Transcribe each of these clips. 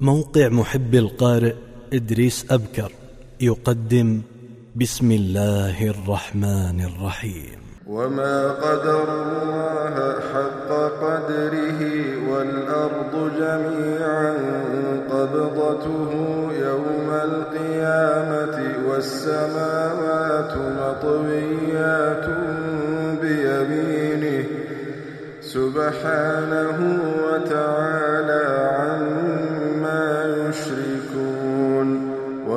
موقع محب القارئ إدريس أبكر يقدم بسم الله الرحمن الرحيم. وما قدر الله حق قدره والأرض جميعا قبضته يوم القيامة والسماوات مطويات بيمينه. سبحانه وتعالى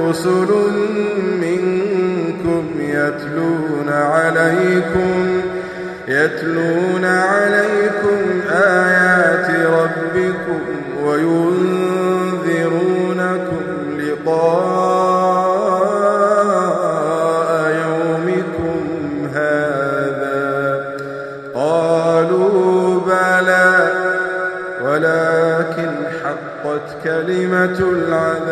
رسل منكم يتلون عليكم يتلون عليكم آيات ربكم وينذرونكم لقاء يومكم هذا. قالوا بلى ولكن حقت كلمة العذاب.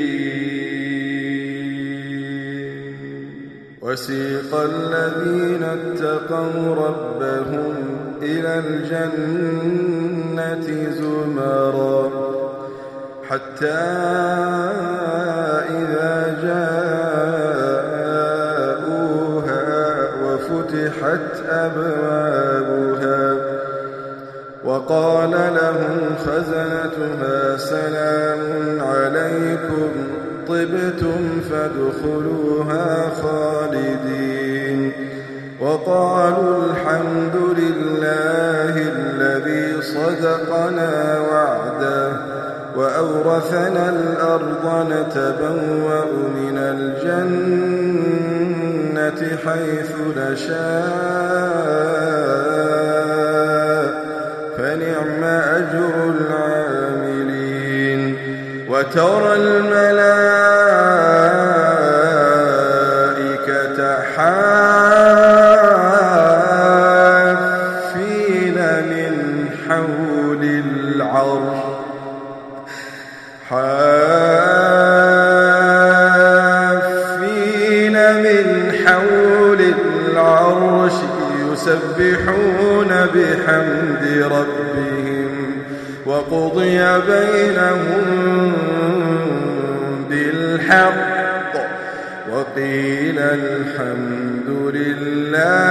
وسيق الذين اتقوا ربهم إلى الجنة زمرا حتى إذا جاءوها وفتحت أبوابها وقال لهم خزنتها سلام عليكم طبتم فادخلوها خالدين. وقالوا الحمد لله الذي صدقنا وعده وأورثنا الأرض نتبوأ من الجنة حيث نشاء. وترى الملائكة حافين من حول العرش. حافين من حول العرش يسبحون بحمد ربهم. وقضي بينهم بالحق. وقيل الحمد لله